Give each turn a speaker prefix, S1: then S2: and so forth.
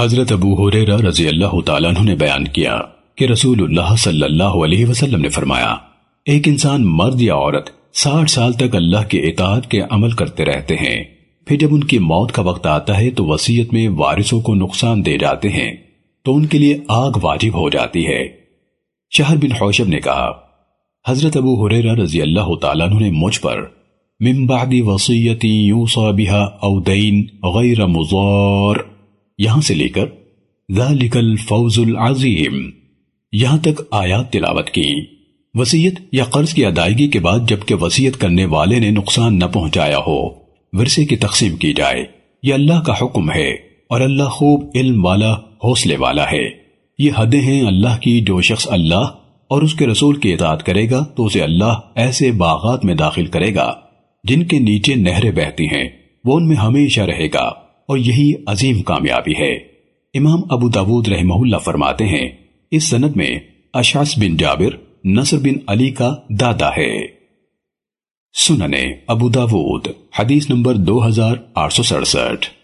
S1: حضرت ابو حریرہ رضی اللہ تعالیٰ عنہ نے بیان کیا کہ رسول اللہ صلی اللہ علیہ وسلم نے فرمایا، ایک انسان مرد یا عورت ساٹھ سال تک اللہ کے اطاعت کے عمل کرتے رہتے ہیں، پھر جب ان کی موت کا وقت آتا ہے تو وسیعت میں وارثوں کو نقصان دے جاتے ہیں، تو ان کے لیے آگ واجب ہو جاتی ہے۔ شہر بن حوشب نے کہا، حضرت ابو حریرہ رضی اللہ تعالیٰ عنہ نے مجھ پر من بعد وصیتی یوصا بها او دین غیر مضار۔ یہاں سے لے کر ذالک الفوز العظیم، یہاں تک آیات تلاوت کی۔ وسیعت یا قرض کی ادائیگی کے بعد جبکہ وسیعت کرنے والے نے نقصان نہ پہنچایا ہو، ورثے کی تقسیم کی جائے۔ یہ اللہ کا حکم ہے اور اللہ خوب علم والا، حوصلے والا ہے۔ یہ حدیں ہیں اللہ کی، جو شخص اللہ اور اس کے رسول کی اطاعت کرے گا تو اسے اللہ ایسے باغات میں داخل کرے گا، جن کے نیچے نہریں بہتی ہیں، وہ ان میں ہمیشہ رہے گا۔ اور یہی عظیم کامیابی ہے۔ امام ابو داود رحمہ اللہ فرماتے ہیں، اس سند میں اشاس بن جابر، نصر بن علی کا دادا ہے۔ سننے ابو داود، حدیث نمبر دو ہزار آٹھ سو سڑسٹھ۔